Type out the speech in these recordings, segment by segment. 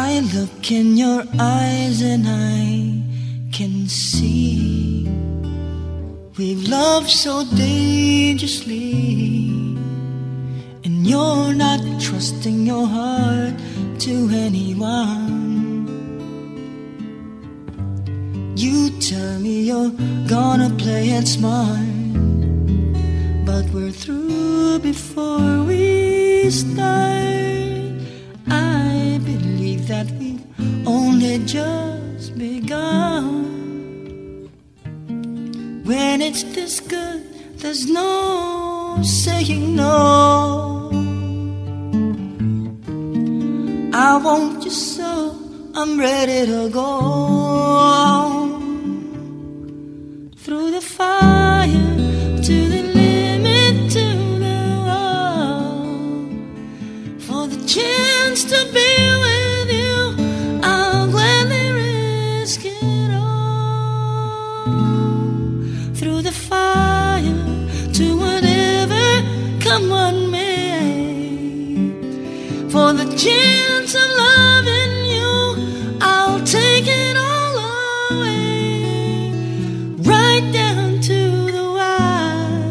I look in your eyes and I can see we've loved so dangerously, and you're not trusting your heart to anyone. You tell me you're gonna play it smart, but we're through before we start. I only just begun. When it's this good, there's no saying no. I want you so, I'm ready to go what may for the chance of loving you. I'll take it all away right down to the wire,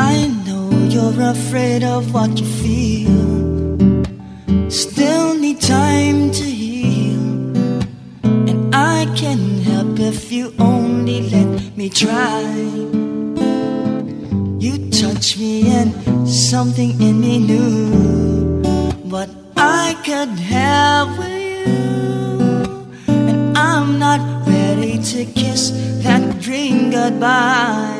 I know you're afraid of what you feel. Still need time to heal. And I can help if you only let me try. You touch me and something in me knew what I could have with you. And I'm not ready to kiss that dream goodbye.